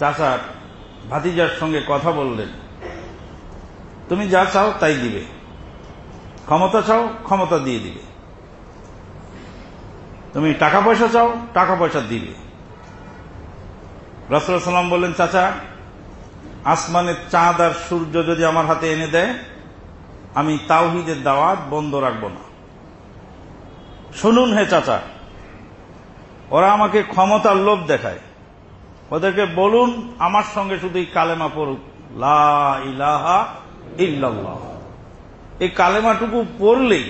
চাচা ভাতিজার সঙ্গে কথা বললেন। তুমি যা চাও তাই দিবে। ক্ষমতা চাও, ক্ষমতা দিয়ে দিবে। তুমি টাকা পয়সা চাও, টাকা পয়সা দিবে। রসুলাম বললেন, চাচা, আসমানের চাঁদ আর সূর্য যদি আমার হাতে এনে দেয়, আমি তাওহিদের দাওয়াত বন্ধ রাখব না। শুনুন হে চাচা, ওরা আমাকে ক্ষমতার লোভ দেখায়। ওদেরকে বলুন, আমার সঙ্গে শুধু এই কালেমা পড়ুক। লা ইলাহা ইল্লাল্লাহ। এই কালেমাটুকু পড়লেই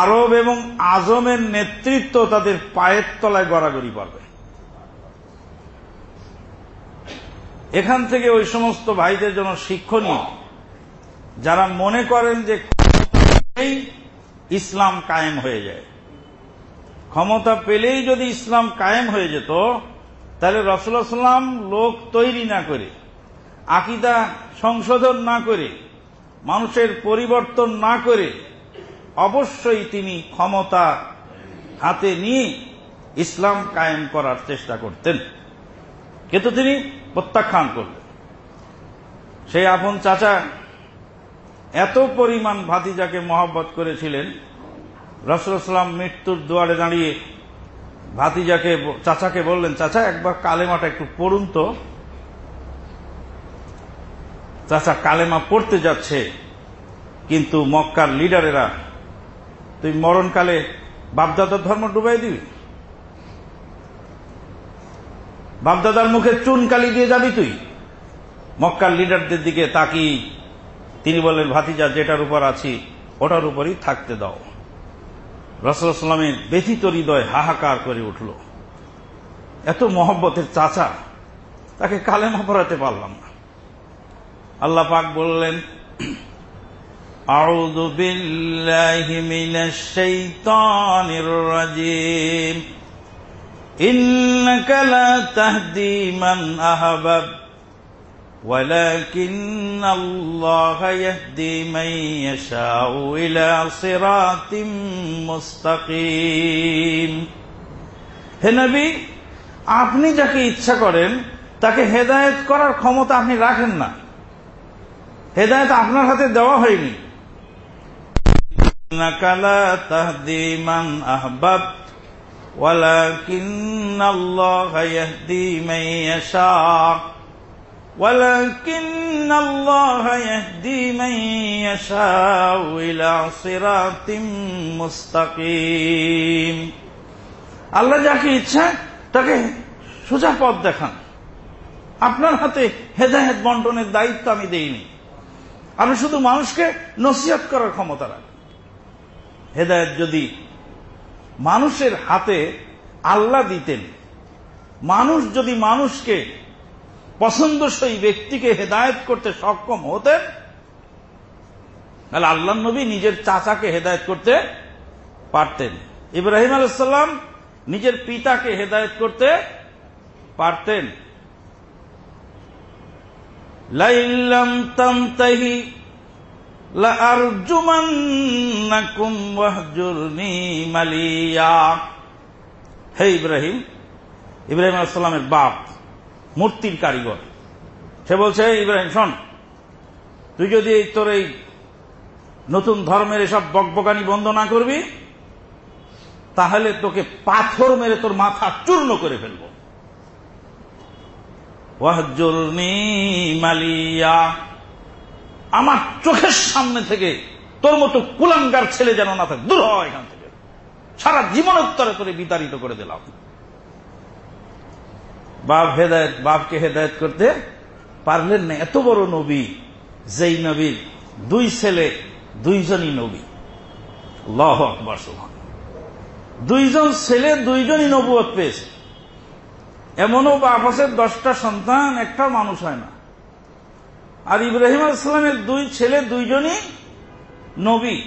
আরব এবং আজমের নেতৃত্ব তাদের পায়ের তলায় গড়াগড়ি পারবে এখান থেকে ওই সমস্ত ভাইদের জন্য শিক্ষণীয়, যারা মনে করেন যে ইসলাম কায়েম হয়ে যায়। ক্ষমতা পেলেই যদি ইসলাম কায়েম হয়ে যেত তাহলে রসুল্লাহ সাল্লাম লোক তৈরি না করে, আকিদা সংশোধন না করে, মানুষের পরিবর্তন না করে, অবশ্যই তিনি ক্ষমতা হাতে নিয়ে ইসলাম কায়েম করার চেষ্টা করতেন। কিন্তু তিনি প্রত্যাখ্যান করলেন। সেই আপন চাচা এত পরিমাণ ভাতিজাকে মহব্বত করেছিলেন রসুলাম মৃত্যুর দুয়ারে দাঁড়িয়ে ভাতিজাকে চাচাকে বললেন, চাচা, একবার কালেমাটা একটু পড়ুন তো। চাচা, কালেমা পড়তে যাচ্ছে, কিন্তু মক্কার লিডারেরা, তুই মরণকালে বাপদাদার ধর্ম ডুবাই দিবি? বাপদাদার মুখে চুন কালি দিয়ে যাবি তুই? মক্কার লিডারদের দিকে তাকি তিনি বললেন, ভাতিজা, যেটার উপর আছি, ওটার উপরই থাকতে দাও। রসুলামের ব্যথিত হৃদয় হাহাকার করে উঠল এত মহব্বতের চাচা তাকে কালেমা পড়াতে পারলাম না আল্লাহ পাক বললেন أعوذ بالله من الشيطان الرجيم إنك لا تهدي من أحببت ولكن الله يهدي من يشاء إلى صراط مستقيم হে নবী আপনি যাকে ইচ্ছা করেন তাকে হেদায়েত করার ক্ষমতা আপনি রাখেন না হেদায়েত আপনার হাতে দেওয়া হয়নি নাকালা তাহদি মান আহবাব ولكن الله يهدي من يشاء ولكن الله يهدي من يشاء إلى صراط مستقيم আল্লাহ যাকে ইচ্ছা তাকে সোজা পথ দেখান আপনার হাতে হেদায়ত বন্টনের দায়িত্ব আমি দেইনি আপনি শুধু মানুষকে নসিহত করার ক্ষমতা রাখেন হেদায়ত যদি মানুষের হাতে আল্লাহ দিতেন মানুষ যদি মানুষকে পছন্দসই ব্যক্তিকে হেদায়ত করতে সক্ষম হতেন, তাহলে আল্লাহ নবী নিজের চাচাকে হেদায়ত করতে পারতেন। ইব্রাহিম আলাইসাল্লাম নিজের পিতাকে হেদায়ত করতে পারতেন। লাইল্লাম তামতাহি লারজুমান্নাকুম মালিয়া। হে ইব্রাহিম ইব্রাহিম আলাইসাল্লামের বাপ। মূর্তির কারিগর। সে বলছে ইব্রাহিম, শোন, তুই যদি তোর এই নতুন ধর্মের এসব বকবকানি বন্ধ না করবি, তাহলে তোকে পাথর মেরে তোর মাথা চূর্ণ করে ফেলব। মালিয়া, আমার চোখের সামনে থেকে তোর মতো কুলাঙ্গার ছেলে যেন না থাকে, দূর হয় এখান থেকে। সারা জীবনোত্তরে করে বিতাড়িত করে দিলাম। বাপ হেদায়ত, বাপকে হেদায়ত করতে পারলেন না। এত বড় নবী, যেই নবীর দুই ছেলে, দুইজনই নবী। লহ আকবর দুইজন ছেলে, দুইজনই নবুয়ত পেয়েছে। এমনও বাপ আছে, দশটা সন্তান একটা মানুষ হয় না। আর ইব্রাহিম আলাইসালামের দুই ছেলে, দুইজনই নবী।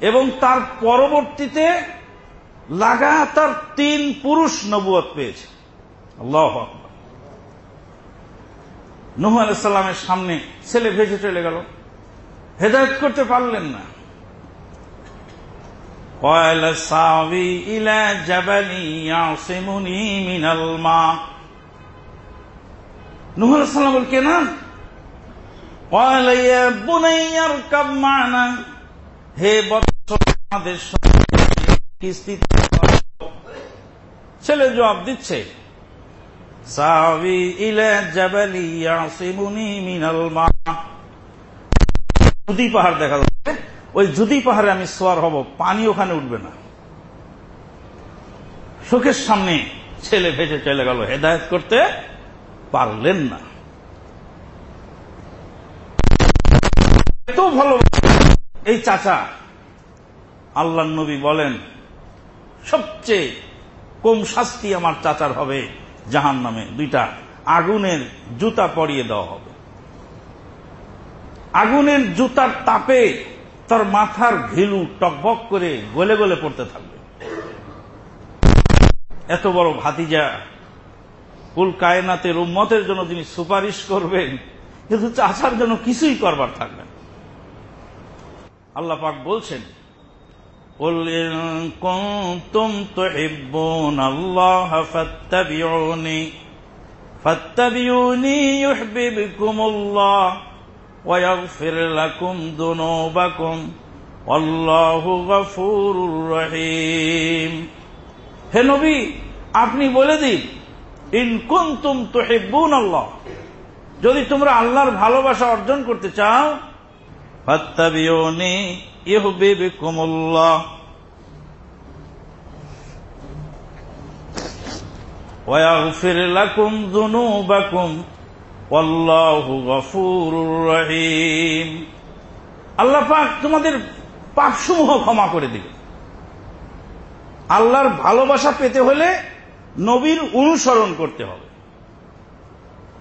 এবং তার পরবর্তীতে লাগাতার তিন পুরুষ নবুয়ত পেয়েছে। আল্লাহ নহ আলাইসাল্লামের সামনে ছেলে ভেসে চলে গেল। হেদায়ত করতে পারলেন না। ছেলে জবাব দিচ্ছে মা। জুদি পাহাড় দেখা যাচ্ছে, ওই জুদি পাহাড়ে আমি সোয়ার হব, পানি ওখানে উঠবে না। চোখের সামনে ছেলে ভেসে চলে গেল, হেদায়ত করতে পারলেন না। এত ভালো এই চাচা আল্লাহ নবী বলেন, সবচেয়ে কম শাস্তি আমার চাচার হবে। জাহান নামে দুইটা আগুনের জুতা পরিয়ে দেওয়া হবে। আগুনের জুতার তাপে তার মাথার ঘিলু টকবক করে গলে গলে পড়তে থাকবে। এত বড় ভাতিজা কুল কায়নাতের উম্মতের জন্য তিনি সুপারিশ করবেন, কিন্তু চাচার জন্য কিছুই করবার থাকবে আল্লাহ পাক বলছেন قل إن كنتم تحبون الله فاتبعوني فاتبعوني يحببكم الله ويغفر لكم ذنوبكم والله غفور رحيم হে নবী আপনি বলে দিন ইন কুনতুম তুহিব্বুন আল্লাহ যদি তোমরা আল্লাহর ভালোবাসা অর্জন করতে চাও ফাত্তাবিউনি ইউহিব্বুকুমুল্লাহ ويغفر لكم ذنوبكم والله غفور رحيم আল্লাহ পাক তোমাদের পাপসমূহ ক্ষমা করে দিবে আল্লাহর ভালোবাসা পেতে হলে নবীর অনুসরণ করতে হবে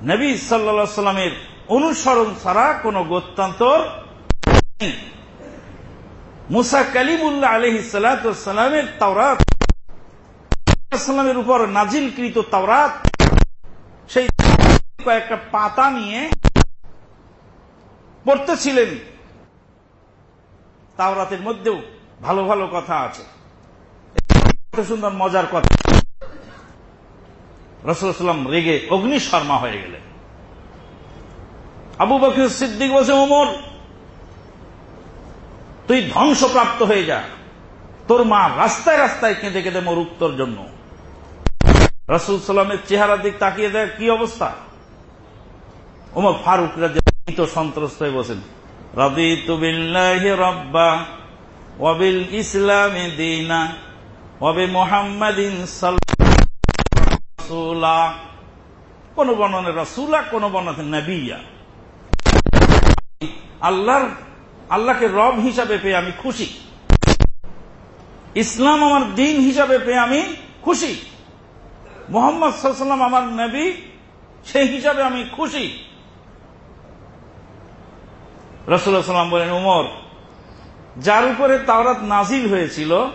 নবী সাল্লা সাল্লামের অনুসরণ ছাড়া কোন গত্যান্তর নেই মুসা কালিমুল্লাহ আলহি সালামের তাওরাত সাল্লামের উপর নাজিলকৃত তাওরাত, সেই কয়েকটা পাতা নিয়ে পড়তেছিলেন। তাওরাতের মধ্যেও ভালো ভালো কথা আছে। সুন্দর, মজার কথা। রসুলাম রেগে অগ্নি শর্মা হয়ে গেলেন। আবু বকর সিদ্দিক বসে তুই ধ্বংসপ্রাপ্ত হয়ে যা। তোর মা রাস্তায় রাস্তায় কেঁদে কেঁদে মোর উত্তর জন্য। রসুল সাল্লামের চেহারার দিক তাকিয়ে দেয় কি অবস্থা? ওমর ফারুক রাজিত সন্ত্রস্ত হয়ে বসেন। রবি তুবিল্লাহ রব্বা ওয়াবিল ইসলামে দিনা ওয়াবি মোহাম্মদিন সাল্লাহ কোন বর্ণনে রসুলা, কোন বর্ণনে নবিয়া। আল্লাহর আল্লাহকে রব হিসাবে পেয়ে আমি খুশি। ইসলাম আমার দিন হিসাবে পেয়ে আমি খুশি। মোহাম্মদ সাল্লাম আমার নবী, সেই হিসাবে আমি খুশি। রসুল্লাহ সাল্লাম বলেন, উমর, যার উপরে তাওরাত নাজিল হয়েছিল,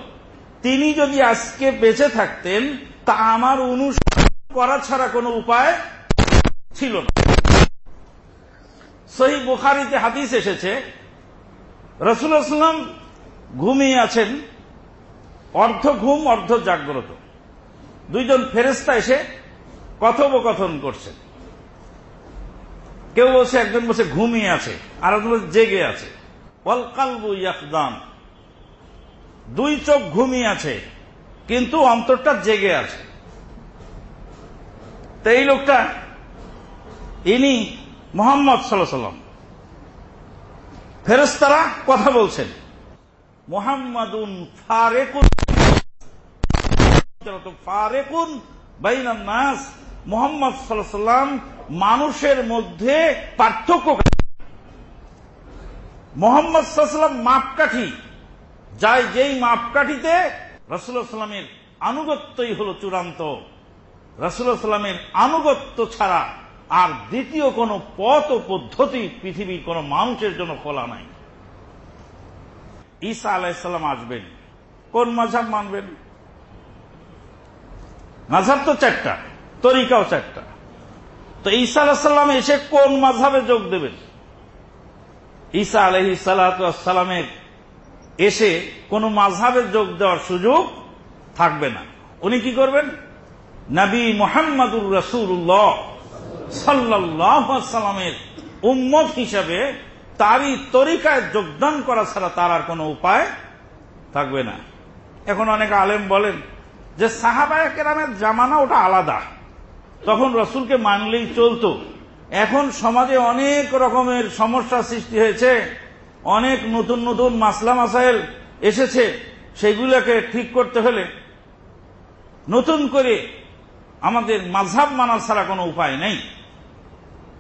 তিনি যদি আজকে বেঁচে থাকতেন, তা আমার অনুসরণ করা ছাড়া কোনো উপায় ছিল না। সহি বুখারিতে হাদিস এসেছে রসুলাম ঘুমিয়ে আছেন। অর্ধ ঘুম, অর্ধ জাগ্রত। দুইজন ফেরেস্তা এসে কথোপকথন করছেন। কেউ বলছে, একজন বসে ঘুমিয়ে আছে। আর একজন বলছে, জেগে আছে। অলকালবু ইয়াকদান দুই চোখ ঘুমিয়ে আছে, কিন্তু অন্তরটা জেগে আছে। তো এই লোকটা, ইনি মোহাম্মদ সাল্লাম ফেরস্তারা কথা বলছেন। মোহাম্মদুন ফারেকুন। ফারেকুন বাইনান নাস। মোহাম্মদ সাল্লাম মানুষের মধ্যে পার্থক্য মোহাম্মদ সাল্লাম মাপকাঠি। যাই যেই মাপকাঠিতে রসুল্লাহ সাল্লামের আনুগত্যই হল চূড়ান্ত। রসুল্লাহ সাল্লামের আনুগত্য ছাড়া আর দ্বিতীয় কোন পথ ও পদ্ধতি পৃথিবীর কোন মানুষের জন্য খোলা নাই। ঈসা আলাইসাল্লাম আসবেন। কোন মাঝাব মানবেন? মাঝাব তো চারটা, তরিকাও চারটা। তো ঈসা আলাহিসাল্লাম এসে কোন মাঝাবে যোগ দেবেন? ঈসা আলহি সালামের এসে কোন মাঝাবে যোগ দেওয়ার সুযোগ থাকবে না। উনি কি করবেন? নবী মোহাম্মদুর রসুল্লাহ সাল্লামের উম্মত হিসাবে তারই তরিকায় যোগদান করা ছাড়া তার আর কোনো উপায় থাকবে না। এখন অনেক আলেম বলেন যে সাহাবায় কেরামের জামানা ওটা আলাদা। তখন রসুলকে মানলেই চলতো। এখন সমাজে অনেক রকমের সমস্যা সৃষ্টি হয়েছে, অনেক নতুন নতুন মাসলা মাসাইল এসেছে, সেগুলোকে ঠিক করতে হলে নতুন করে আমাদের মাঝাব মানা ছাড়া কোনো উপায় নেই।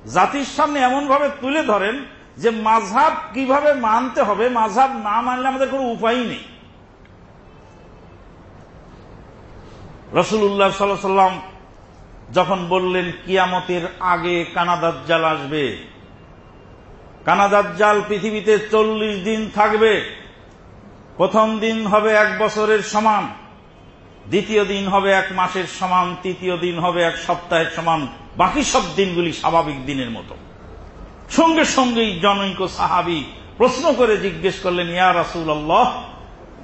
জাতির সামনে এমনভাবে তুলে ধরেন যে মাঝাব কীভাবে মানতে হবে মাঝাব না মানলে আমাদের কোনো উপায় নেই। রসুল্লাহ সাল্লাম যখন বললেন, কিয়ামতের আগে কানাদার জাল আসবে কানাদার জাল পৃথিবীতে চল্লিশ দিন থাকবে, প্রথম দিন হবে এক বছরের সমান। দ্বিতীয় দিন হবে এক মাসের সমান, তৃতীয় দিন হবে এক সপ্তাহের সমান, বাকি সব দিনগুলি স্বাভাবিক দিনের মতো। সঙ্গে সঙ্গেই জনৈক সাহাবি প্রশ্ন করে জিজ্ঞেস করলেন, ইয়া রাসুল আল্লাহ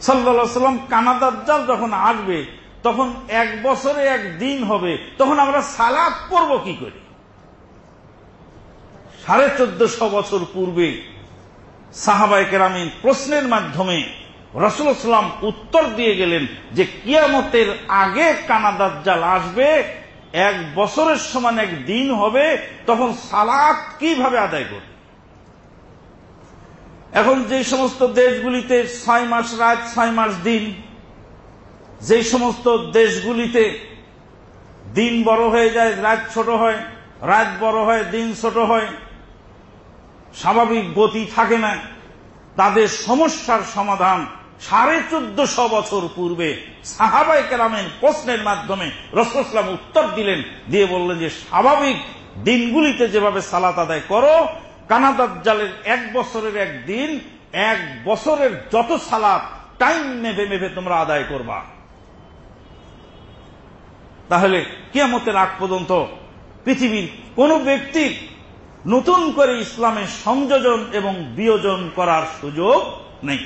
সাল্লা সাল্লাম কানাদাজ্জাল যখন আসবে, তখন এক বছরে এক দিন হবে, তখন আমরা সালাদ পড়ব কি করে? সাড়ে চোদ্দশো বছর পূর্বে সাহাবাই কেরামিন প্রশ্নের মাধ্যমে রসুলাম উত্তর দিয়ে গেলেন যে কিয়ামতের আগে কানাদার জাল আসবে, এক বছরের সমান এক দিন হবে, তখন সালাত কীভাবে আদায় করবে? এখন যে সমস্ত দেশগুলিতে ছয় মাস রাত, ছয় মাস দিন, যে সমস্ত দেশগুলিতে দিন বড় হয়ে যায়, রাত ছোট হয়, রাত বড় হয়, দিন ছোট হয়, স্বাভাবিক গতি থাকে না। তাদের সমস্যার সমাধান সাড়ে চোদ্দশো বছর পূর্বে সাহাবাই কেরামের প্রশ্নের মাধ্যমে রসলাম উত্তর দিলেন, দিয়ে বললেন যে, স্বাভাবিক দিনগুলিতে যেভাবে সালাত আদায় করো, কানাদাজ্জালের এক বছরের এক দিন, এক বছরের যত সালাত, টাইম নেবে নেভে তোমরা আদায় করবা। তাহলে কিয়ামতের আগ পর্যন্ত পৃথিবীর কোন ব্যক্তি নতুন করে ইসলামের সংযোজন এবং বিয়োজন করার সুযোগ নেই।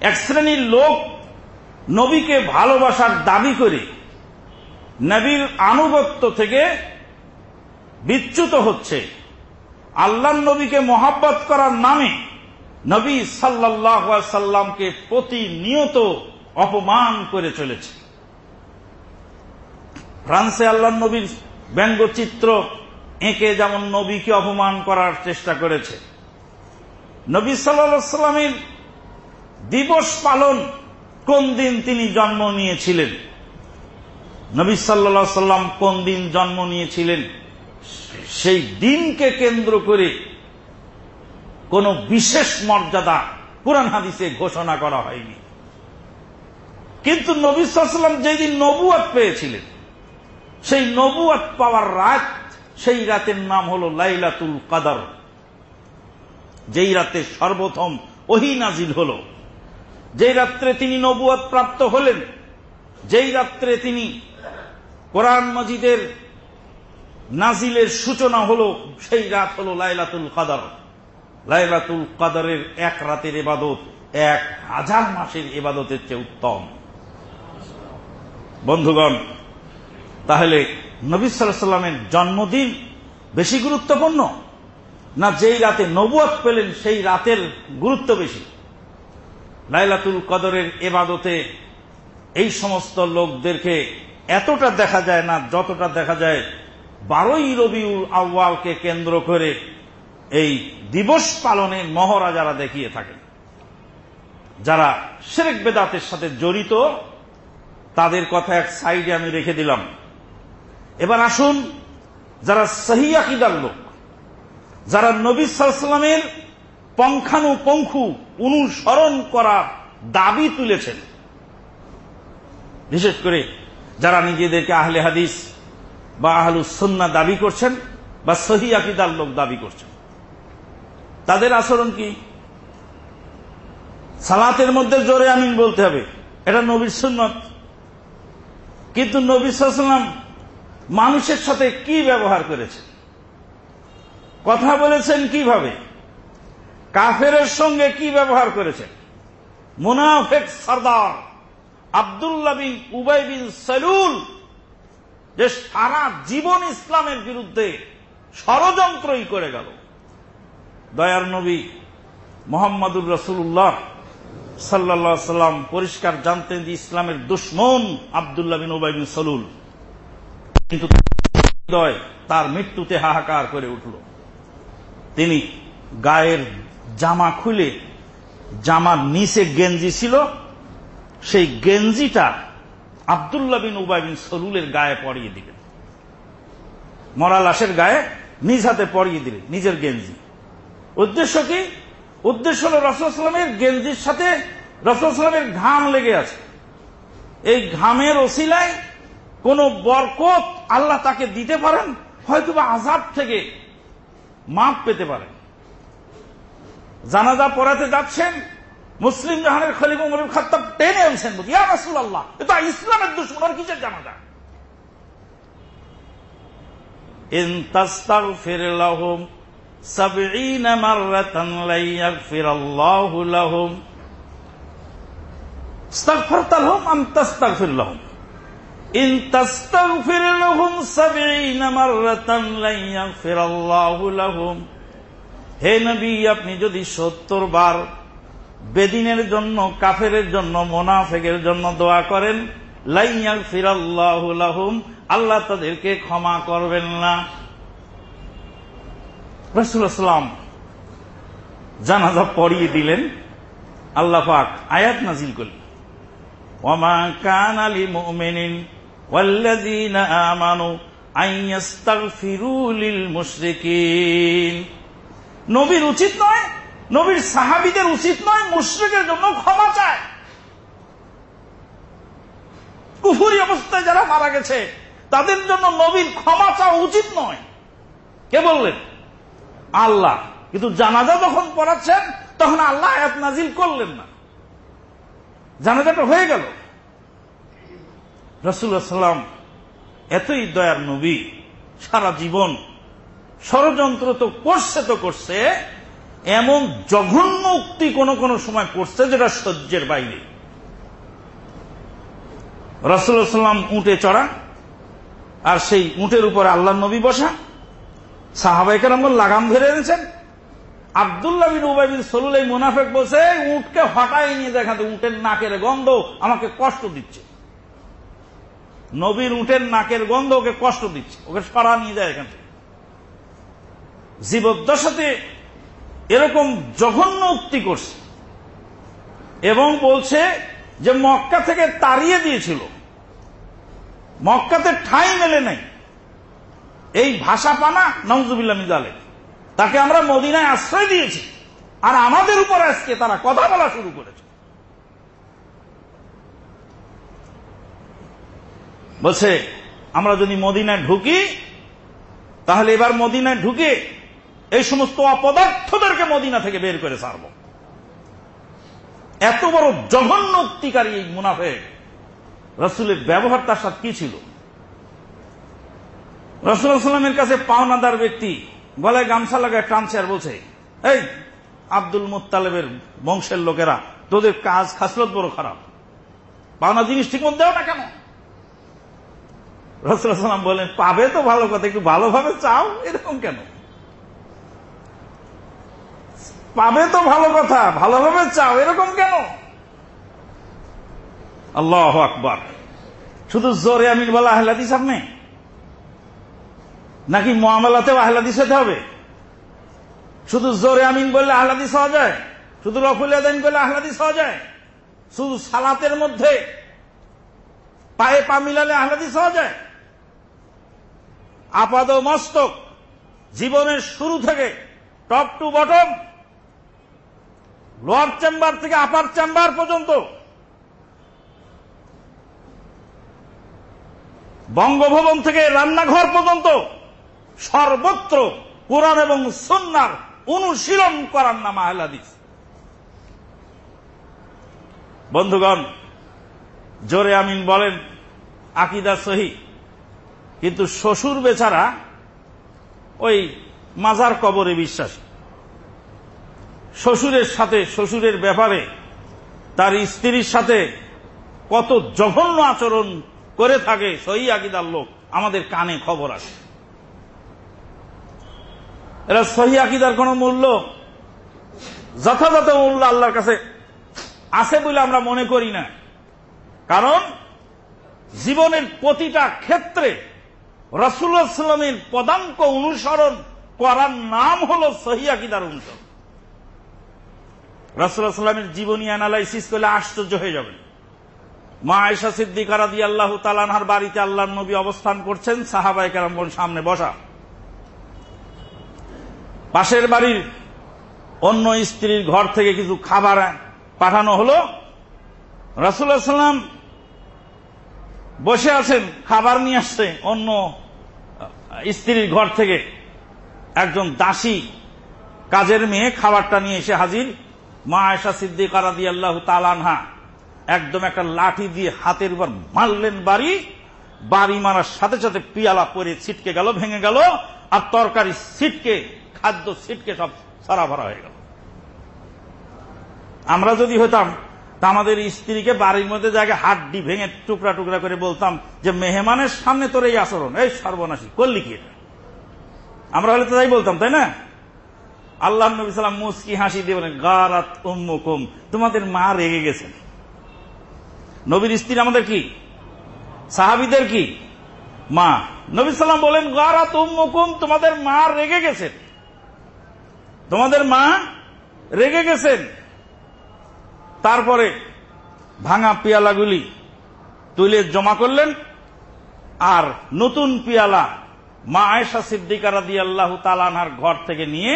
এক শ্রেণির লোক নবীকে ভালোবাসার দাবি করে নবীর আনুগত্য থেকে বিচ্যুত হচ্ছে। আল্লাহ নবীকে মহাব্বত করার নামে নবী সাল্লাহ সাল্লামকে প্রতিনিয়ত অপমান করে চলেছে। ফ্রান্সে আল্লাহ নবীর ব্যঙ্গচিত্র এঁকে যেমন নবীকে অপমান করার চেষ্টা করেছে। নবী সাল্লামের দিবস পালন কোন দিন তিনি জন্ম নিয়েছিলেন? নবী সাল্লা সাল্লাম কোন দিন জন্ম নিয়েছিলেন? সেই দিনকে কেন্দ্র করে কোন বিশেষ মর্যাদা কোরআন হাদিসে ঘোষণা করা হয়নি। কিন্তু নবী সাল্লাম যেদিন নবুয়াত পেয়েছিলেন, সেই নবুয়াত পাওয়ার রাত সেই রাতের নাম হল লাইলাতুল কাদার। যেই রাতে সর্বপ্রথম ওহি নাজিল হল, যেই রাত্রে তিনি নবুয়াত প্রাপ্ত হলেন, যেই রাত্রে তিনি কোরআন মজিদের নাজিলের সূচনা হল, সেই রাত হল লাইলাতুল কাদার। লাইলাতুল কাদারের এক রাতের এবাদত এক হাজার মাসের এবাদতের চেয়ে উত্তম। বন্ধুগণ, তাহলে নবী সাল্লামের জন্মদিন বেশি গুরুত্বপূর্ণ? না যেই রাতে নবুয়াত পেলেন, সেই রাতের গুরুত্ব বেশি? লাইলাতুল কদরের এবাদতে এই সমস্ত লোকদেরকে এতটা দেখা যায় না যতটা দেখা যায় বারোই রবিউল আউ্বালকে কেন্দ্র করে এই দিবস পালনে মহড়া যারা দেখিয়ে থাকেন যারা শেরেক বেদাতের সাথে জড়িত, তাদের কথা এক সাইডে আমি রেখে দিলাম। এবার আসুন, যারা সহি আকিদার লোক, যারা নবী সাল্লামের পঙ্খানুপঙ্খু অনুসরণ করার দাবি তুলেছেন, বিশেষ করে যারা নিজেদেরকে আহলে হাদিস বা আহলুসন্না দাবি করছেন বা সহি আকিদার লোক দাবি করছেন। তাদের আচরণ কি? সালাতের মধ্যে জোরে আমিন বলতে হবে, এটা নবীর সুন্নত। কিন্তু নবী সাল্লাম মানুষের সাথে কি ব্যবহার করেছেন কথা বলেছেন কীভাবে? কাফেরের সঙ্গে কি ব্যবহার করেছেন মুনাফেক সর্দার আবদুল্লাহ বিন উবাই বিন সালুল, যে সারা জীবন ইসলামের বিরুদ্ধে ষড়যন্ত্রই করে গেল। দয়ার নবী মোহাম্মদুর রসুল্লাহ সাল্লা সাল্লাম পরিষ্কার জানতেন যে ইসলামের দুশ্মন আবদুল্লাহ বিন ওবাই বিন সলুল। কিন্তু হৃদয় তার মৃত্যুতে হাহাকার করে উঠল। তিনি গায়ের জামা খুলে, জামার নিচে গেঞ্জি ছিল, সেই গেঞ্জিটা আবদুল্লাহ বিন উবাই বিন সলুলের গায়ে পরিয়ে দিলেন। মরা লাশের গায়ে নিজ হাতে পরিয়ে দিলেন, নিজের গেঞ্জি। উদ্দেশ্য কি? উদ্দেশ্য হল রসুলামের গেঞ্জির সাথে রসুলামের ঘাম লেগে আছে। এই ঘামের ওসিলায় কোন বরকত আল্লাহ তাকে দিতে পারেন হয়তো বা আজাব থেকে মাপ পেতে পারেন জানাজা পড়াতে যাচ্ছেন, মুসলিম জাহানের খলিফ উমরুল খাত্তাব টেনে আনছেন ইয়া এটা ইসলামের দুশ্মন কিসের জানাজা? ইন তাস্তাগফির ইন তাস্তাগফির লাহুম সাবঈনা মাররাতান লা ইয়াগফিরাল্লাহু লাহুম হে নবী, আপনি যদি সত্তর বার বেদিনের জন্য, কাফেরের জন্য, মোনাফেকের জন্য দোয়া করেন লাইয়াল ফিরাল্লাহুম আল্লাহ তাদেরকে ক্ষমা করবেন না। রসুলাম জানাজা পড়িয়ে দিলেন, আল্লাহ পাক আয়াত নাজিল করলেন। ওমা কান আলী মুমিনিন والذين آمنوا أن يستغفروا للمشركين নবীর উচিত নয় নবীর সাহাবিদের উচিত নয় মুশ্রিকের জন্য ক্ষমা চায় কুফুরি অবস্থায় যারা মারা গেছে তাদের জন্য নবীর ক্ষমা চাওয়া উচিত নয় কে বললেন আল্লাহ কিন্তু জানাজা যখন পড়াচ্ছেন তখন আল্লাহ আয়াত নাজিল করলেন না জানাজাটা হয়ে গেল রসুল্লাহ সাল্লাম এতই দয়ার নবী, সারা জীবন ষড়যন্ত্র তো করছে তো করছে, এমন জঘন্য উক্তি কোন কোন সময় করছে যেটা সহ্যের বাইরে। রসুল্লাহাম উঠে চড়া, আর সেই উটের উপরে আল্লাহ নবী বসা সাহাবাইকার লাগাম ধরে এনেছেন। আবদুল্লাহ বিন উবাই বিন সলুল এই মুনাফেক বসে উটকে হটাই নিয়ে দেখাতে উটের নাকের গন্ধ আমাকে কষ্ট দিচ্ছে। নবীর উটের নাকের গন্ধ ওকে কষ্ট দিচ্ছে। ওকে সরা নিয়ে যায় এখান থেকে। জীবদ্দশাতে এরকম জঘন্য উক্তি করছে। এবং বলছে যে মক্কা থেকে তাড়িয়ে দিয়েছিল। মক্কাতে ঠাই মেলে নাই। এই ভাষা পানা নজুবিল্লা মিজালে তাকে আমরা মদিনায় আশ্রয় দিয়েছি। আর আমাদের উপর আজকে তারা কথা বলা শুরু করেছে। বলছে, আমরা যদি মদিনায় ঢুকি, তাহলে এবার মদিনায় ঢুকে এই সমস্ত অপদার্থদেরকে মদিনা থেকে বের করে ছাড়ব। এত বড় জঘন্য উক্তিকারী এই মুনাফে রসুলের ব্যবহার তার সাথে কি ছিল? রসুলামের কাছে পাওনাদার ব্যক্তি গলায় গামছা লাগায় টানছে আর বলছে, এই আব্দুল মুতালেবের বংশের লোকেরা, তোদের কাজ খাসলত বড় খারাপ। পাওনা জিনিস ঠিক দেও না কেন? রসুলাম বলেন পাবে তো ভালো কথা, একটু ভালোভাবে চাও? এরকম কেন? পাবে তো ভালো কথা, ভালোভাবে চাও, এরকম কেন? আল্লাহ আকবর। শুধু জোরে আমিন বলা আহলাদিস আপনি? নাকি মহামেলাতেও আহলাদিস হতে হবে? শুধু জোরে আমিন বললে আহলাদিস হওয়া যায়? শুধু রফুল আদাইন বললে আহলাদিস হওয়া যায়? শুধু সালাতের মধ্যে পায়ে পা মিলালে আহলাদিস হওয়া যায়? আপাদ মস্তক জীবনের শুরু থেকে top to bottom, lower chamber থেকে আপার চেম্বার পর্যন্ত। বঙ্গভবন থেকে রান্নাঘর পর্যন্ত সর্বত্র কোরআন এবং সন্ন্যার অনুশীলন করার নাম আহলাদিস বন্ধুগণ, জোরে আমিন বলেন, আকিদা সহি। কিন্তু শ্বশুর বেচারা ওই মাজার কবরে বিশ্বাসী। শ্বশুরের সাথে, শ্বশুরের ব্যাপারে তার স্ত্রীর সাথে কত জঘন্য আচরণ করে থাকে সহি আকিদার লোক। আমাদের কানে খবর আসে। এরা সহি আকিদার কোন মূল্য, যথাযথ মূল্য আল্লাহর কাছে আছে বলে আমরা মনে করি না। কারণ জীবনের প্রতিটা ক্ষেত্রে রসুল্লাহামের পদাঙ্ক অনুসরণ করার নাম হল সহিয়াকিদার অনুসরণ। রসুল্লাহ সাল্লামের জীবনী অ্যানালাইসিস করলে আশ্চর্য হয়ে যাবেন। মা আয়সা সিদ্দিকারা দিয়ে আল্লাহ তালানহার বাড়িতে আল্লাহ নবী অবস্থান করছেন সাহাবাই কেরাম সামনে বসা। পাশের বাড়ির অন্য স্ত্রীর ঘর থেকে কিছু খাবার পাঠানো হল। রসুল্লাহ সাল্লাম বসে আছেন, খাবার নিয়ে আসছে অন্য স্ত্রীর ঘর থেকে। একজন দাসী কাজের মেয়ে খাবারটা নিয়ে এসে হাজির। মা আয়সা সিদ্দিকারা দিয়ে আল্লাহ তালানহা একদম একটা লাঠি দিয়ে হাতের উপর মারলেন বাড়ি। বাড়ি মারার সাথে সাথে পিয়ালা পরে ছিটকে গেল, ভেঙে গেল, আর তরকারি ছিটকে, খাদ্য ছিটকে সব সারা ভরা হয়ে গেল। আমরা যদি হতাম তা আমাদের স্ত্রীকে বাড়ির মধ্যে জায়গায় হাড্ডি ভেঙে টুকরা টুকরা করে বলতাম যে, মেহমানের সামনে তোর এই আচরণ, এই সর্বনাশী, করলি কি এটা? আমরা হলে তো তাই বলতাম, তাই না? আল্লাহ নবী সাল্লাম মুস্কি হাসি দিয়ে গারাত উম্মুকুম, তোমাদের মা রেগে গেছেন। নবীর স্ত্রী আমাদের কি? সাহাবিদের কি? মা। নবী সাল্লাম বলেন, গারাত উম্মুকুম, তোমাদের মা রেগে গেছেন। তোমাদের মা রেগে গেছেন। তারপরে ভাঙা পিয়ালাগুলি তুলে জমা করলেন, আর নতুন পিয়ালা মা আয়সা সিদ্দিকারা দিয়ে আল্লাহ তালানহার ঘর থেকে নিয়ে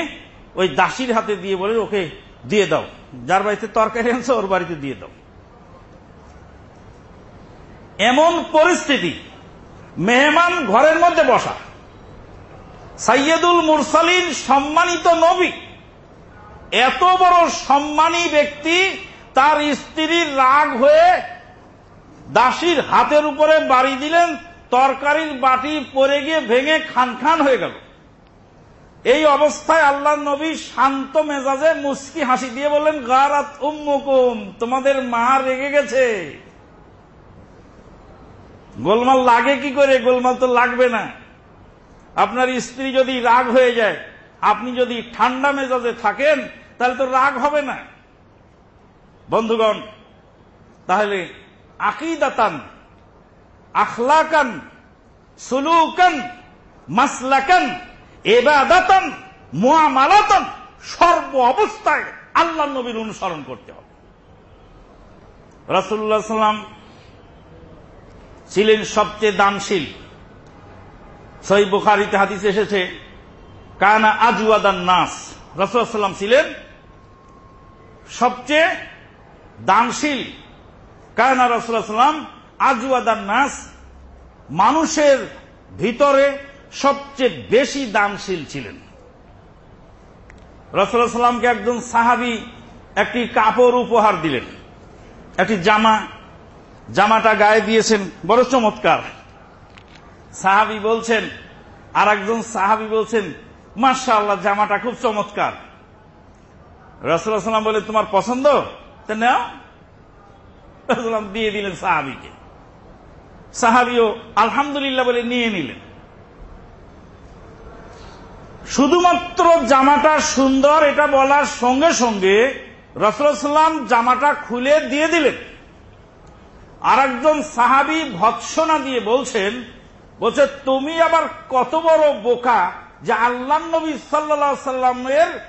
ওই দাসির হাতে দিয়ে বলে, ওকে দিয়ে দাও। যার বাড়িতে তরকারি আনছে, ওর বাড়িতে দিয়ে দাও। এমন পরিস্থিতি, মেহমান ঘরের মধ্যে বসা, সাইয়দুল মুরসালিন সম্মানিত নবী, এত বড় সম্মানী ব্যক্তি তার স্ত্রীর রাগ হয়ে দাসীর হাতের উপরে বাড়ি দিলেন, তরকারির বাটি পরে গিয়ে ভেঙে খান খান হয়ে গেল। এই অবস্থায় আল্লাহ নবী শান্ত মেজাজে মুস্কি হাসি দিয়ে বললেন, গারাত উম্মুকুম, তোমাদের মা রেগে গেছে। গোলমাল লাগে কি করে? গোলমাল তো লাগবে না। আপনার স্ত্রী যদি রাগ হয়ে যায়, আপনি যদি ঠান্ডা মেজাজে থাকেন, তাহলে তো রাগ হবে না। বন্ধুগণ, তাহলে আকিদাতান, আখলাকান, সুলুকান, মাসলাকান, এবাদাতান, মুআমালাতান, সর্ব অবস্থায় আল্লাহ নবীর অনুসরণ করতে হবে। রাসুল্লাহ সাল্লাম ছিলেন সবচেয়ে দানশীল। সই বুখারিতে হাদিস এসেছে, কানা আজুয়াদান নাস। রসুল্লাম ছিলেন সবচেয়ে দানশীল। কায়না রসুল্লাহাম আজুয়াদান নাস মানুষের ভিতরে সবচেয়ে বেশি দানশীল ছিলেন। রসুল্লাহ সাল্লামকে একজন সাহাবি একটি কাপড় উপহার দিলেন। একটি জামা। জামাটা গায়ে দিয়েছেন, বড় চমৎকার। সাহাবি বলছেন আর একজন সাহাবি বলছেন মার্শা আল্লাহ জামাটা খুব চমৎকার। সাল্লাম বলে, তোমার পছন্দ? দিয়ে দিলেন সাহাবিকে। সাহাবিও আলহামদুলিল্লাহ বলে নিয়ে নিলেন। শুধুমাত্র জামাটা সুন্দর, এটা বলার সঙ্গে সঙ্গে রসুলাম জামাটা খুলে দিয়ে দিলেন। আর একজন সাহাবি ভৎসনা দিয়ে বলছেন, বলছে, তুমি আবার কত বড় বোকা যে আল্লাহ নবী সাল্লা সাল্লামের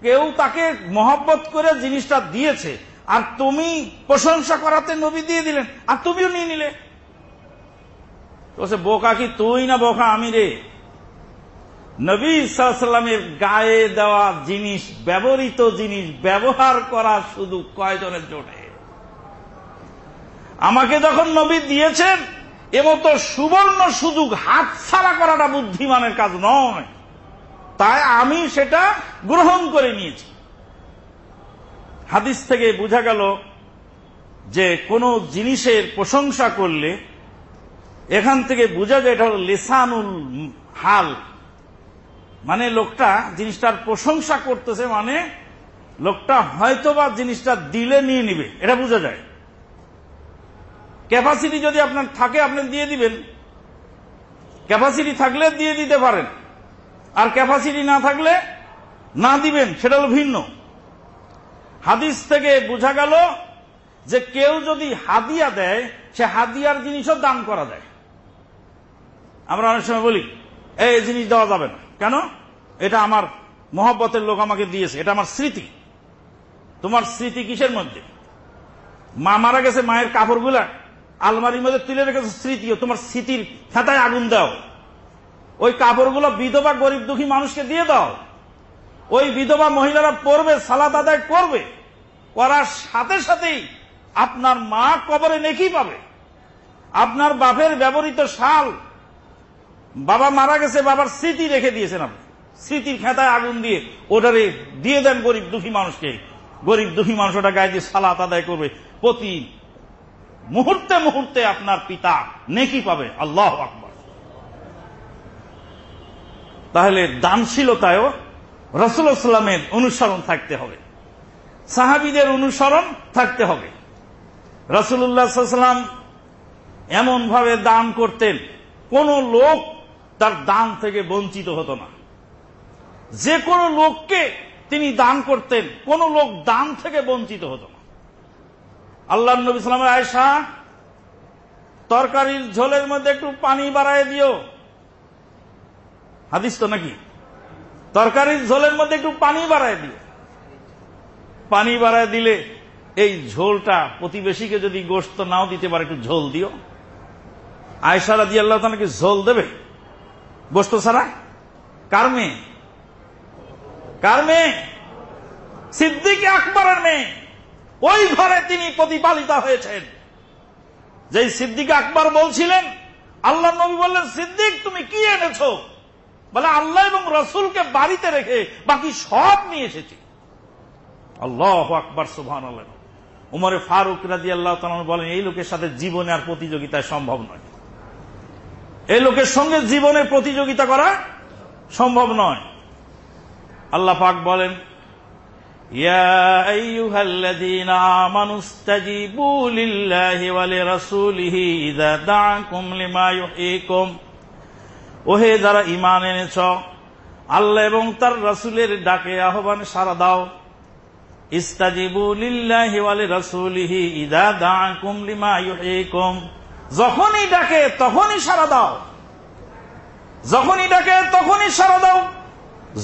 কেউ তাকে মহব্বত করে জিনিসটা দিয়েছে। আর তুমি প্রশংসা করাতে নবী দিয়ে দিলেন, আর তুমিও নিয়ে নিলে। বলছে বোকা কি তুই না বোকা আমি রে? নবী সাল্লামের গায়ে দেওয়া জিনিস, ব্যবহৃত জিনিস, ব্যবহার করা শুধু কয়জনের জোটে? আমাকে যখন নবী দিয়েছেন এমতো সুবর্ণ সুযোগ হাত ছাড়া করাটা বুদ্ধিমানের কাজ নয়। তাই আমি সেটা গ্রহণ করে নিয়েছি। হাদিস থেকে বোঝা গেল যে কোন জিনিসের প্রশংসা করলে এখান থেকে বোঝা যায় এটা হল লেসানুল হাল। মানে লোকটা জিনিসটার প্রশংসা করতেছে মানে লোকটা হয়তোবা জিনিসটা দিলে নিয়ে নিবে, এটা বোঝা যায়। ক্যাপাসিটি যদি আপনার থাকে, আপনি দিয়ে দিবেন। ক্যাপাসিটি থাকলে দিয়ে দিতে পারেন। আর ক্যাপাসিটি না থাকলে না দিবেন, সেটা হল ভিন্ন। হাদিস থেকে বোঝা গেল যে কেউ যদি হাদিয়া দেয়, সে হাদিয়ার জিনিসও দান করা যায় আমরা অনেক সময় বলি, এই জিনিস দেওয়া যাবে না। কেন? এটা আমার মহব্বতের লোক আমাকে দিয়েছে। এটা আমার স্মৃতি। তোমার স্মৃতি কিসের মধ্যে? মা মারা গেছে মায়ের কাপড়গুলা, আলমারির মধ্যে তুলে রেখেছে স্মৃতি তোমার স্মৃতির খাতায় আগুন দাও। ওই কাপড়গুলো বিধবা গরিব দুঃখী মানুষকে দিয়ে দাও। ওই বিধবা মহিলারা পড়বে সালাদ আদায় করবে। করার সাথে সাথেই আপনার মা কবরে নেকি পাবে। আপনার বাপের ব্যবহৃত শাল, বাবা মারা গেছে, বাবার স্মৃতি রেখে দিয়েছেন আপনি। স্মৃতির খেতায় আগুন দিয়ে ওটারে দিয়ে দেন গরিব দুঃখী মানুষকে। গরিব দুঃখী মানুষ ওটা গায়ে দিয়ে সালাত আদায় করবে। প্রতি মুহূর্তে মুহূর্তে আপনার পিতা নেকি পাবে। আল্লাহ আকবর। তাহলে দানশীলতায়ও রসুলামের অনুসরণ থাকতে হবে। সাহাবিদের অনুসরণ থাকতে হবে। রসুল্লাহাম এমন ভাবে দান করতেন, কোন লোক তার দান থেকে বঞ্চিত হতো না। যে কোনো লোককে তিনি দান করতেন, কোন লোক দান থেকে বঞ্চিত হতো না। আল্লাহ নবী সালামের আয়সা, তরকারির ঝোলের মধ্যে একটু পানি বাড়ায় দিও। হাদিস তো নাকি? তরকারির ঝোলের মধ্যে একটু পানি বাড়ায় দিও। পানি বাড়ায় দিলে এই ঝোলটা প্রতিবেশীকে যদি গোস্ত নাও দিতে পারে, একটু ঝোল দিও। আয়সারা দিয়ে আল্লাহ তাকে ঝোল দেবে? গোস্ত ছাড়া? কার মেয়ে? কার মেয়ে? সিদ্দিক আকবরের মেয়ে। ওই ঘরে তিনি প্রতিপালিত হয়েছেন। যে সিদ্দিক আকবর বলছিলেন, আল্লাহ নবী বললেন, সিদ্দিক, তুমি কি এনেছ? বলে, আল্লাহ এবং রসুলকে বাড়িতে রেখে বাকি সব নিয়ে এসেছি। আল্লাহ আকবর সুহান আল্লাহ উমরে ফারুক রাজি আল্লাহ বলেন, এই লোকের সাথে জীবনে আর প্রতিযোগিতা সম্ভব নয়। এই লোকের সঙ্গে জীবনে প্রতিযোগিতা করা সম্ভব নয়। আল্লাহ পাক বলেন ওহে যারা ইমান এনেছ, আল্লাহ এবং তার রাসুলের ডাকে আহ্বান সারা দাও। যখনই ডাকে, তখনই সারা দাও। যখনই ডাকে, তখনই সারা দাও।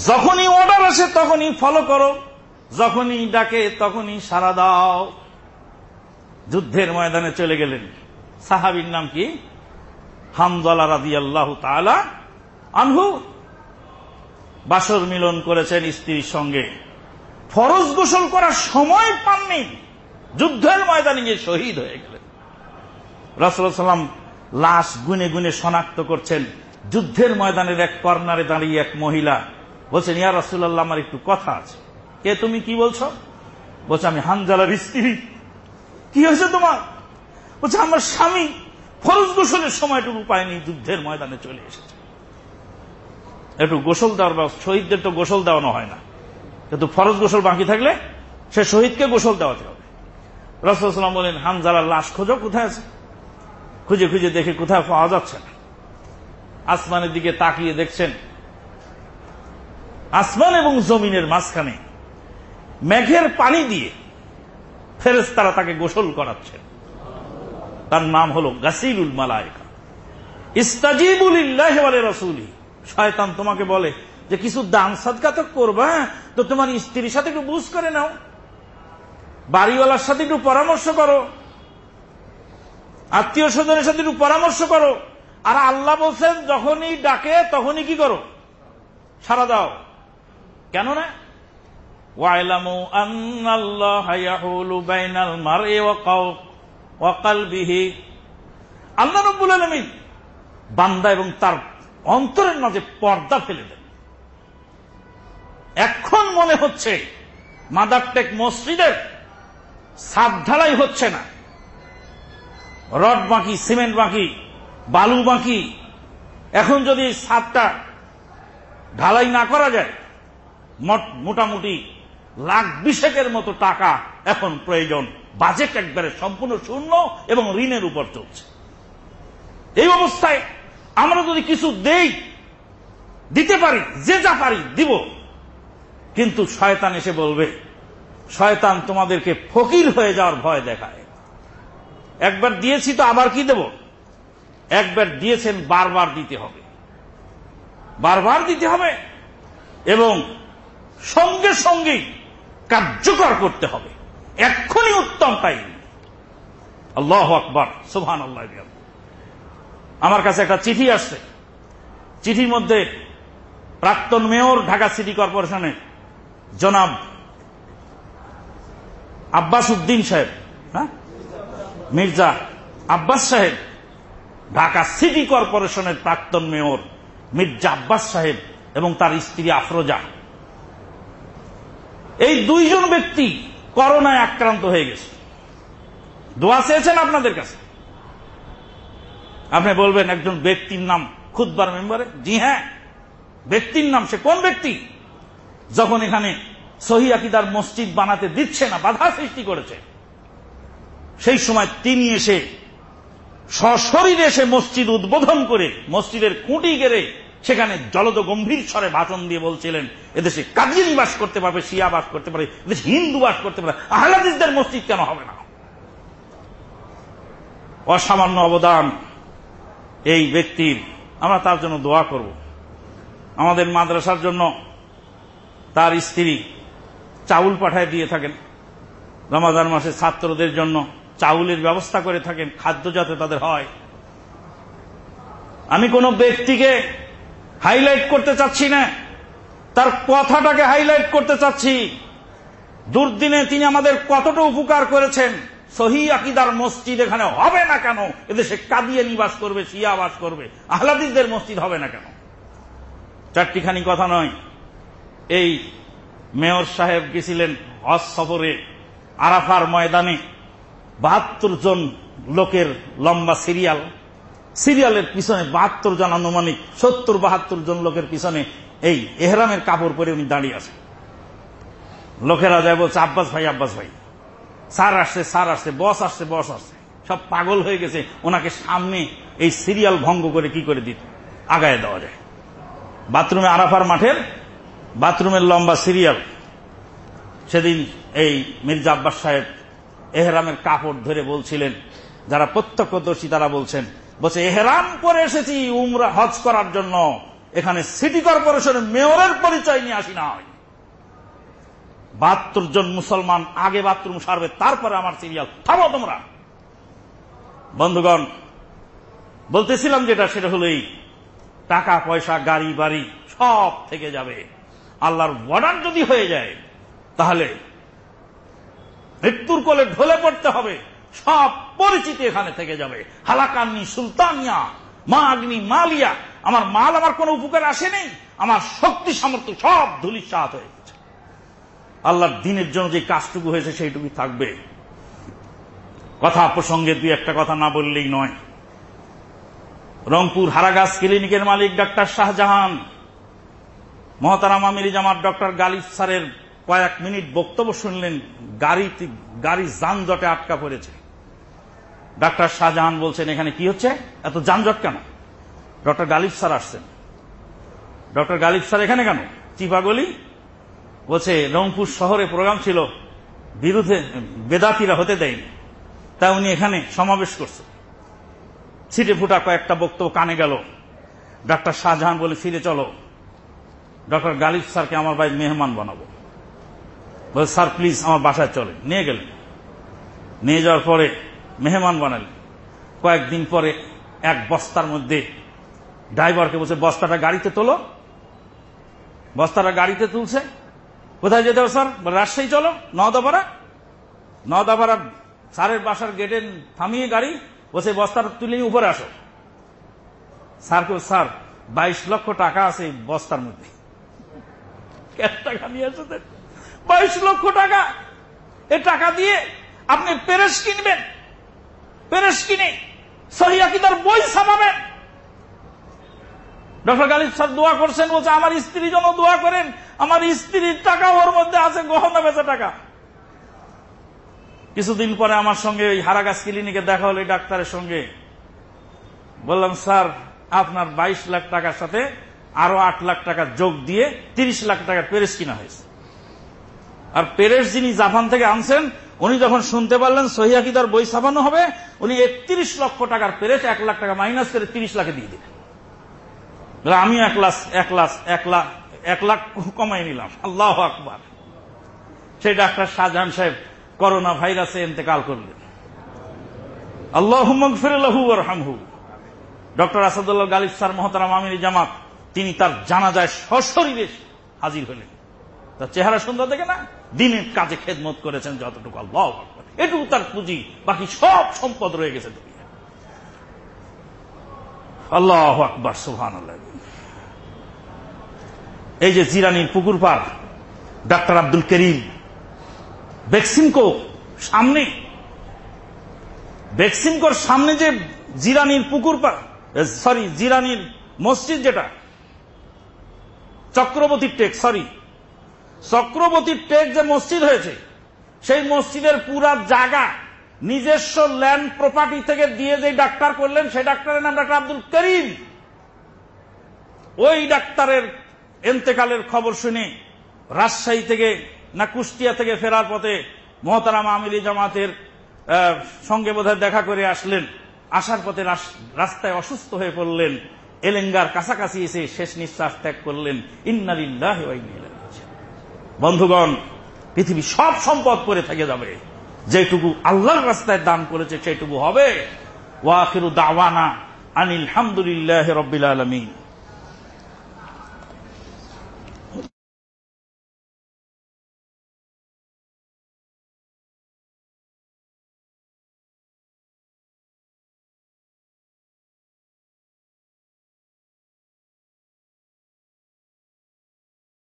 যখনই অর্ডার আসে, তখনই ফলো করো। যখনই ডাকে, তখনই সারা দাও। যুদ্ধের ময়দানে চলে গেলেন। সাহাবির নাম কি? হামদলা রাজি আল্লাহ তালা আনহু। বাসর মিলন করেছেন স্ত্রীর সঙ্গে। ফরজ গোসল করার সময় পাননি। যুদ্ধের ময়দানে গিয়ে শহীদ হয়ে গেলেন। রসুলাম লাশ গুনে গুনে শনাক্ত করছেন। যুদ্ধের ময়দানের এক কর্নারে দাঁড়িয়ে এক মহিলা বলছেন, ইয়া রসুল্লাহ আমার একটু কথা আছে। কে তুমি, কি বলছো? বলছে, আমি হানজালার স্ত্রী। কি হয়েছে তোমার? বলছে, আমার স্বামী ফরজ গোসলের সময়টুকু পায়নি, যুদ্ধের ময়দানে চলে এসেছে। একটু গোসল দেওয়ার ব্যবস্থা, শহীদদের তো গোসল দেওয়ানো হয় না। কিন্তু ফরজ গোসল বাকি থাকলে সে শহীদকে গোসল দেওয়াতে হবে। রসুলাম বলেন হানজালার লাশ খোঁজো, কোথায় আছে? খুঁজে খুঁজে দেখে কোথায় পাওয়া যাচ্ছে না। আসমানের দিকে তাকিয়ে দেখছেন, আসমান এবং জমিনের মাঝখানে মেঘের পানি দিয়ে ফেরেস তারা তাকে গোসল করাচ্ছেন। তার নাম হল গাসিলুল মালায়কা। ইস্তাজিবুল রসুলি শয়তান তোমাকে বলে যে কিছু দান সাদকা তো করবা তো তোমার স্ত্রীর সাথে একটু বুঝ করে নাও। বাড়িওয়ালার সাথে একটু পরামর্শ করো। আত্মীয় স্বজনের সাথে একটু পরামর্শ করো। আর আল্লাহ বলছেন, যখনই ডাকে তখনই কি করো? সারা দাও। কেন না ওয়াইলামু আল্লাহ রাব্বুল আলামিন বান্দা এবং তার অন্তরের মাঝে পর্দা ফেলে দেন। এখন মনে হচ্ছে মাদারটেক মসজিদের সাত ঢালাই হচ্ছে না। রড বাঁকি, সিমেন্ট বাঁকি, বালু বাঁকি। এখন যদি সাতটা ঢালাই না করা যায় মোটামুটি লাখ বিশেকের মতো টাকা এখন প্রয়োজন। বাজেট একবারে সম্পূর্ণ শূন্য এবং ঋণের উপর চলছে। এই অবস্থায় আমরা যদি কিছু দেই, দিতে পারি, যে যা পারি, দিব। কিন্তু শয়তান এসে বলবে, শয়তান তোমাদেরকে ফকির হয়ে যাওয়ার ভয় দেখায়। একবার দিয়েছি তো আবার কি দেব? একবার দিয়েছেন বারবার দিতে হবে। বারবার দিতে হবে এবং সঙ্গে সঙ্গেই কার্যকর করতে হবে। এক্ষুনি উত্তম টাইম আল্লাহ আকবর সুহান আল্লাহ আমার কাছে একটা চিঠি আসছে। চিঠির মধ্যে প্রাক্তন মেয়র ঢাকা সিটি কর্পোরেশনের জনাব আব্বাস উদ্দিন সাহেব হ্যাঁ? মির্জা আব্বাস সাহেব, ঢাকা সিটি কর্পোরেশনের প্রাক্তন মেয়র মির্জা আব্বাস সাহেব এবং তার স্ত্রী আফরোজা। এই দুইজন ব্যক্তি করোনায় আক্রান্ত হয়ে গেছে। দোয়া চেয়েছেন আপনাদের কাছে। আপনি বলবেন একজন ব্যক্তির নাম খুদবার মেম্বারে? জি হ্যাঁ ব্যক্তির নাম সে কোন ব্যক্তি? যখন এখানে সহি আকিদার মসজিদ বানাতে দিচ্ছে না, বাধা সৃষ্টি করেছে, সেই সময় তিনি এসে সশরীরে এসে মসজিদ উদ্বোধন করে, মসজিদের খুঁটি গেড়ে সেখানে জলদ গম্ভীর স্বরে ভাষণ দিয়ে বলছিলেন, এদেশে কাজী বাস করতে পারবে, শিয়া বাস করতে পারে এদেশে হিন্দু বাস করতে পারে আহলাদিসদের মসজিদ কেন হবে না? অসামান্য অবদান এই ব্যক্তির। আমরা তার জন্য দোয়া করব। আমাদের মাদ্রাসার জন্য তার স্ত্রী চাউল পাঠায় দিয়ে থাকেন। রমাদান মাসে ছাত্রদের জন্য চাউলের ব্যবস্থা করে থাকেন, খাদ্য যাতে তাদের হয়। আমি কোন ব্যক্তিকে হাইলাইট করতে চাচ্ছি না। তার কথাটাকে হাইলাইট করতে চাচ্ছি। দুর্দিনে তিনি আমাদের কতটা উপকার করেছেন। সহি আকিদার মসজিদ এখানে হবে না কেন? এদেশে কাদিয়ে নিবাস করবে, শিয়া বাস করবে। আহলাদিসদের মসজিদ হবে না কেন? চারটিখানি কথা নয়। এই মেয়র সাহেব গেছিলেন হজ সফরে, আরাফার ময়দানে। বাহাত্তর জন লোকের লম্বা সিরিয়াল। সিরিয়ালের পিছনে বাহাত্তর জন আনুমানিক, সত্তর বাহাত্তর জন লোকের পিছনে এই এহরামের কাপড় পরে উনি দাঁড়িয়ে আছেন। লোকেরা যায় বলছে, আব্বাস ভাই আব্বাস ভাই, স্যার আসছে স্যার আসছে, বস আসছে বস আসছে। সব পাগল হয়ে গেছে, ওনাকে সামনে এই সিরিয়াল ভঙ্গ করে কি করে দিত? আগায় দেওয়া যায়। বাথরুমে আরাফার মাঠের বাথরুমের লম্বা সিরিয়াল। সেদিন এই মির্জা আব্বাস সাহেব এহরামের কাপড় ধরে বলছিলেন, যারা প্রত্যক্ষদর্শী তারা বলছেন, বলছে, এহরাম করে এসেছি উমরা হজ করার জন্য। এখানে সিটি কর্পোরেশনের মেয়রের পরিচয় নিয়ে আসি না হয় বাহাত্তর জন মুসলমান আগে বাথরুম সারবে, তারপরে আমার সিরিয়াল। থামো তোমরা। বন্ধুগণ, বলতেছিলাম যেটা, সেটা হলো এই, টাকা, পয়সা, গাড়ি, বাড়ি সব থেকে যাবে। আল্লাহর বর্ডার যদি হয়ে যায়, তাহলে মৃত্যুর কোলে ঢলে পড়তে হবে। সব পরিচিতি এখানে থেকে যাবে। হালাকান্নি সুলতানিয়া, মা আগ্নি মালিয়া। আমার মাল আমার কোনো উপকার আসেনি। আমার শক্তি, সামর্থ্য সব ধুলির সাথ হয়ে গেছে। আল্লাহর দিনের জন্য যে কাজটুকু হয়েছে, সেইটুকু থাকবে। কথা প্রসঙ্গে দুই একটা কথা না বললেই নয়। রংপুর হারাগাছ ক্লিনিকের মালিক ডাক্তার শাহজাহান মহতারাম আমিরি জামাত ডক্টর গালিব স্যারের কয়েক মিনিট বক্তব্য শুনলেন গাড়ি গাড়ি যানজটে আটকা পড়েছে। ডাক্তার শাহজাহান বলছেন, এখানে কি হচ্ছে? এত যানজট কেন? ডক্টর গালিব স্যার আসছেন। ডক্টর গালিব স্যার এখানে কেন? চিপাগলি বলছে, রংপুর শহরে প্রোগ্রাম ছিল, বিরুদ্ধে বেদাতিরা হতে দেয়নি। তা উনি এখানে সমাবেশ করছে ছিটে ফুটা কয়েকটা বক্তব্য কানে গেল। ডাক্তার শাহজাহান বলে, ফিরে চলো। ডক্টর গালিব স্যারকে আমার বাড়ির মেহমান বানাবো। বলে, স্যার প্লিজ আমার বাসায় চলে নিয়ে গেলেন। নিয়ে যাওয়ার পরে মেহমান বানালেন। কয়েকদিন পরে এক বস্তার মধ্যে ড্রাইভারকে বলছে, বস্তাটা গাড়িতে তোলো। বস্তাটা গাড়িতে তুলছে। কোথায় যেতে হবে, স্যার? রাজশাহী চলো নদাপাড়া নদাপাড়া স্যারের বাসার গেটে থামিয়ে গাড়ি বসে বস্তাটা তুলে উপরে আসো। স্যারকে স্যার, বাইশ লক্ষ টাকা আছে বস্তার মধ্যে। টাকা নিয়ে এসেছেন। বাইশ লক্ষ টাকা। এ টাকা দিয়ে আপনি পেরেস কিনবেন। পেরেস কিনে সহিদার বই ছাপাবেন। ডক্টর গালিব স্যার দোয়া করছেন, বলছে, আমার স্ত্রীর জন্য দোয়া করেন, আমার স্ত্রীর টাকা ওর মধ্যে আছে, গহনা বেচা টাকা। কিছুদিন পরে আমার সঙ্গে ওই হারাগাছ ক্লিনিকে দেখা হলো ডাক্তারের সঙ্গে। বললাম, স্যার, আপনার বাইশ লাখ টাকার সাথে আরও আট লাখ টাকা যোগ দিয়ে তিরিশ লাখ টাকার পেরেস কিনা হয়েছে। আর পেরেস যিনি জাপান থেকে আনছেন, উনি যখন শুনতে পারলেন সহিয়াকিদার বই ছাপানো হবে, উনি একত্রিশ লক্ষ টাকার পেরেস এক লাখ টাকা মাইনাস করে তিরিশ লাখে দিয়ে দিলেন। আমি এক লাখ এক লাখ এক লাখ এক লাখ কমাই নিলাম। আল্লাহ আকবার। সেই ডাক্তার শাহজাহান সাহেব করোনা ভাইরাসে ইন্তেকাল করলেন। আল্লাহ রহমহু ডক্টর আসাদুল্লাহ গালিব স্যার মহতারাম আমিনী জামাত তিনি তার জানাজায় সশরীরে হাজির হলেন। তার চেহারা সুন্দর দেখে না? দিনের কাজে খেদমত করেছেন যতটুকু আল্লাহ এটুকু তার পুঁজি, বাকি সব সম্পদ রয়ে গেছে আল্লাহ আকবার সুহান এই যে জিরানির পুকুর পার, ডাক্তার আব্দুল করিম বেক্সিমকো সামনে বেক্সিমকোর সামনে যে জিরানির পুকুর পার সরি জিরানির মসজিদ যেটা চক্রবর্তীর টেক সরি চক্রবর্তীর টেক যে মসজিদ হয়েছে, সেই মসজিদের পুরা জায়গা নিজস্ব ল্যান্ড প্রপার্টি থেকে দিয়ে যে ডাক্তার করলেন, সেই ডাক্তারের নাম ডাক্তার আব্দুল করিম। ওই ডাক্তারের এন্তেকালের খবর শুনে রাজশাহী থেকে না কুষ্টিয়া থেকে ফেরার পথে মহতারাম আমিলি জামাতের সঙ্গে বোধহয় দেখা করে আসলেন। আসার পথে রাস্তায় অসুস্থ হয়ে পড়লেন। এলেঙ্গার কাছাকাছি এসে শেষ নিঃশ্বাস ত্যাগ করলেন। ইন্নালিল্লাহ। বন্ধুগণ পৃথিবী সব সম্পদ পরে থেকে যাবে। যেটুকু আল্লাহর রাস্তায় দান করেছে, সেটুকু হবে। ওয়াখিরু দাওয়ানা আনিল হামদুলিল্লাহ রবিল আলমিন।